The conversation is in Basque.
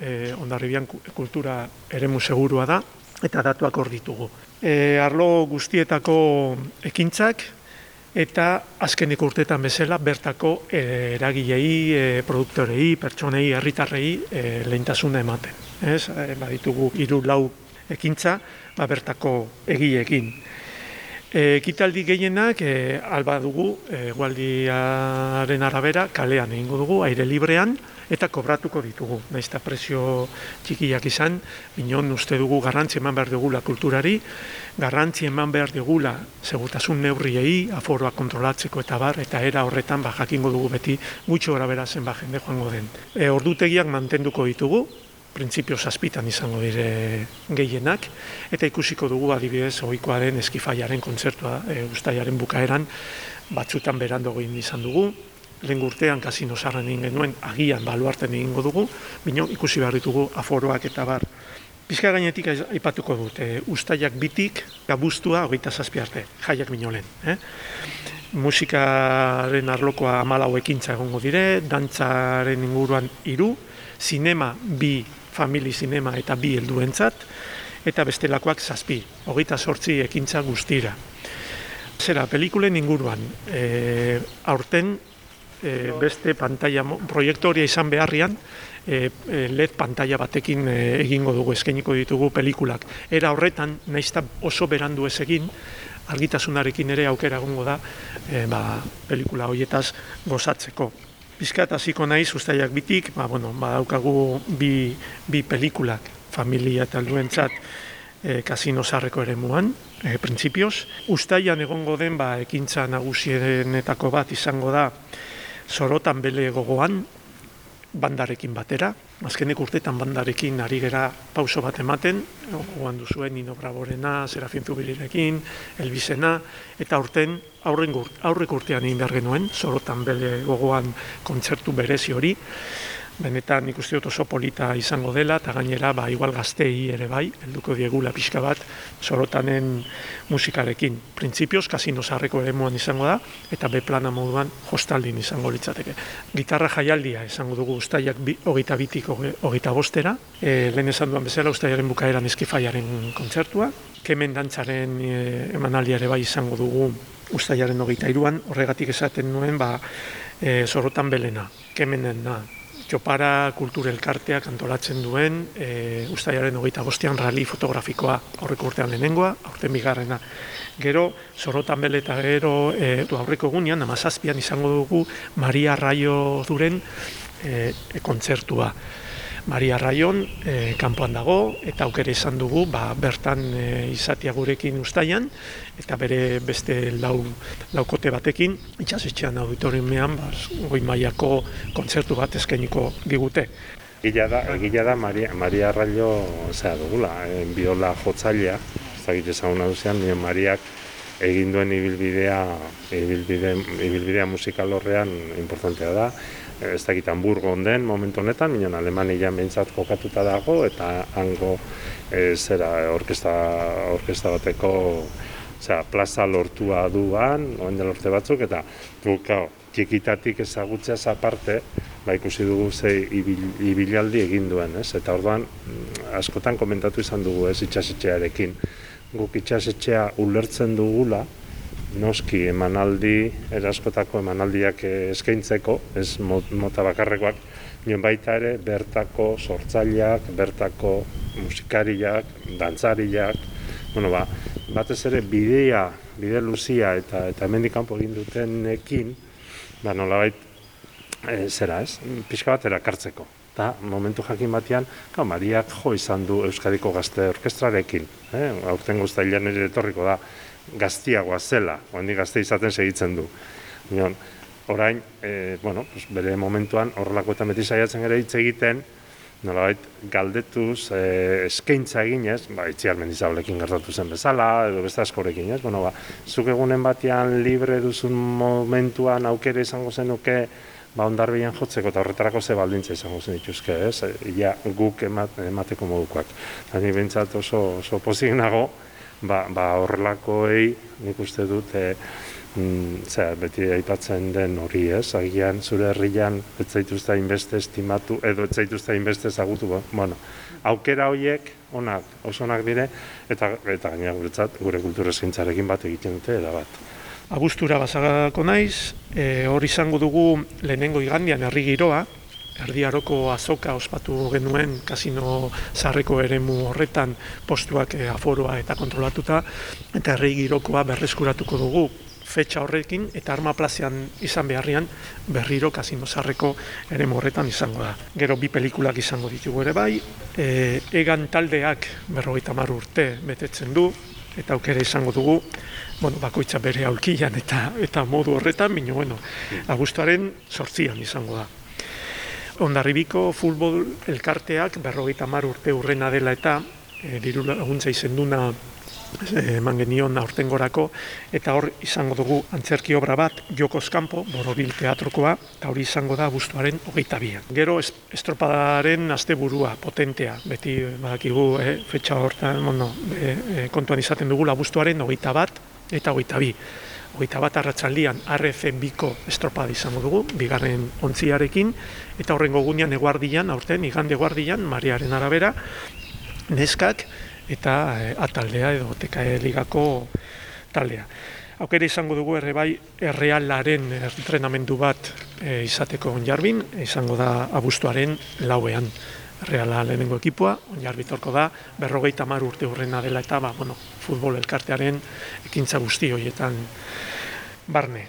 e, ondarribian kultura eremu segurua da, eta datuak hor ditugu. E, arlo guztietako ekintzak, eta azkeneko urteetan bezala bertako e, eragilei, e, produktorei, pertsonei, herritarrei e, lehintasuna ematen. Ez, e, baditugu hiru lau ekintza, ba, bertako egiekin. E, ekitaldi gehienak e, alba dugu e, gualdiaren arabera kalean egingo dugu aire librean eta kobratuko ditugu. Naizta presio txikiak izan, binon uste dugu garrantzi eman behar dugula kulturari, garrantzi eman behar dugula segutasun neurriei, aforoa kontrolatzeko eta bar, eta era horretan ba, jakingo dugu beti gutxo gara bera zen ba, jende joango den. E, ordutegiak mantenduko ditugu, printzipio zazpitan izango dire gehienak, eta ikusiko dugu adibidez ohikoaren eskifaiaren kontzertua e, ustaiaren bukaeran batzutan berando egin izan dugu, lehen urtean kasino zarren egin genuen, agian baluarten egingo dugu, bino ikusi behar ditugu aforoak eta bar. Bizka gainetik aipatuko dut, e, ustaiak bitik, gabuztua hogeita zazpi arte, jaiak minolen. Eh? Musikaren arlokoa amalau ekintza egongo dire, dantzaren inguruan iru, sinema bi famili zinema eta bi helduentzat eta bestelakoak zazpi, hogeita sortzi ekintza guztira. Zera, pelikulen inguruan, e, aurten e, beste pantalla, proiektoria izan beharrian, e, e LED pantalla batekin e, egingo dugu, eskainiko ditugu pelikulak. Era horretan, naizta oso berandu ez egin, argitasunarekin ere aukera egongo da, e, ba, pelikula horietaz gozatzeko. Bizkat hasiko naiz ustaiak bitik, ba, bueno, badaukagu bi, bi pelikulak familia eta alduentzat e, kasino zarreko ere muan, e, prinsipioz. Ustaian egongo den ba, ekintza nagusienetako bat izango da sorotan bele gogoan, bandarekin batera. Azkenik urtetan bandarekin ari gera pauso bat ematen, joan duzuen Nino Braborena, Serafin Zubilirekin, Elbizena, eta urten aurrek urtean egin behar genuen, sorotan bele gogoan kontzertu berezi hori, benetan nik uste dut oso polita izango dela, eta gainera, ba, igual gaztei ere bai, helduko diegula pixka bat, sorotanen musikarekin. Printzipioz, kasino zarreko ere muan izango da, eta be plana moduan hostaldin izango litzateke. Gitarra jaialdia izango dugu ustaiak bi, hogeita bitik hogeita bostera, e, lehen esan duan bezala ustaiaren bukaeran eskifaiaren kontzertua, kemen dantzaren e, emanaldiare bai izango dugu ustaiaren hogeita iruan, horregatik esaten nuen, ba, e, sorotan belena, kemenen na, Txopara kultur elkarteak antolatzen duen, e, ustaiaren hogeita bostean rali fotografikoa aurreko urtean lehenengoa, aurten bigarrena. Gero, sorotan bele eta gero, e, aurreko gunean, amazazpian izango dugu, Maria Raio duren e, e, kontzertua. Maria Raion e, kanpoan dago eta aukere izan dugu ba, bertan e, izatea gurekin ustaian eta bere beste lau, laukote batekin itxasetxean auditoriumean ba, goi maiako kontzertu bat eskainiko digute. Egila da, egila da Maria, Maria Raio zera dugula, eh, biola jotzailea, ez da zauna duzean, Mariak egin duen ibilbidea, ibilbide, ibilbidea musikal horrean importantea da, ez dakit Hamburgo den momentu honetan, minon Alemania behintzat kokatuta dago, eta hango e, zera orkesta, orkesta bateko zera, plaza lortua duan, oen lorte batzuk, eta gukao, txikitatik ezagutzea aparte, ba ikusi dugu ze ibil, ibilaldi egin duen, ez? Eta orduan, mm, askotan komentatu izan dugu, ez, itxasetxearekin. Guk itxasetxea ulertzen dugula, noski emanaldi, eraskotako emanaldiak eskaintzeko, ez mota bakarrekoak, nion baita ere bertako sortzaileak, bertako musikariak, dantzariak, bueno ba, batez ere bidea, bide luzia eta eta hemendik kanpo egin dutenekin, ba nolabait e, zera, ez? Pixka bat erakartzeko. Ta momentu jakin batean, ka Mariak jo izan du Euskadiko Gazte Orkestrarekin, eh? Aurten guztailean ere etorriko da gaztiagoa zela, oendi gazte izaten segitzen du. Nion, orain, e, bueno, pues bere momentuan horrelako eta beti saiatzen ere hitz egiten, nolabait galdetuz, e, eskaintza eginez, ba, itziar mendizablekin gertatu zen bezala, edo beste askorekin, ez? Bueno, ba, zuk egunen batean libre duzun momentuan aukere izango zenuke, ba, ondarbian jotzeko eta horretarako ze baldintza izango zen dituzke, ez? Ja, guk emateko modukoak. Ni bentsat oso, oso pozik nago, ba, ba horrelakoei nik uste dut e, mm, zera, beti aipatzen den hori ez, agian zure herrian ez zaituzte hainbeste estimatu, edo ez zaituzte hainbeste ezagutu, ba, bueno, aukera horiek onak, oso onak dire, eta, eta gainera guretzat, gure kultura eskaintzarekin bat egiten dute, da bat. Abustura bazagako naiz, e, hor izango dugu lehenengo igandian herri giroa, erdiaroko azoka ospatu genuen kasino zarreko eremu horretan postuak e, aforoa eta kontrolatuta, eta herri girokoa berreskuratuko dugu fetxa horrekin eta arma plazean izan beharrian berriro kasino zarreko eremu horretan izango da. Gero bi pelikulak izango ditugu ere bai, e, egan taldeak berrogeita mar urte betetzen du, eta aukera izango dugu, bueno, bakoitza bere aulkian eta eta modu horretan, baina bueno, agustuaren sortzian izango da. Ondarribiko futbol elkarteak berrogeita mar urte urrena dela eta e, diru laguntza izenduna eman genion aurtengorako eta hor izango dugu antzerki obra bat Jokos Kampo, Borobil teatrokoa, eta hori izango da abuztuaren hogeita bian. Gero es, estropadaren asteburua potentea, beti badakigu eh, fetxa hortan, bueno, e, e, kontuan izaten dugu abuztuaren hogeita bat eta hogeita bi. Hogeita bat arratsaldian RFN biko estropada izango dugu, bigarren ontziarekin, eta horrengo gunean eguardian, aurten, igande eguardian, Mariaren arabera, neskak, eta e, ataldea edo TKE ligako taldea. Aukera izango dugu ere bai errealaren entrenamendu bat e, izateko onjarbin, izango da abuztuaren lauean reala lehenengo ekipoa, onjarbitorko da, berrogeita mar urte hurrena dela eta ba, bueno, futbol elkartearen ekintza guzti horietan barne.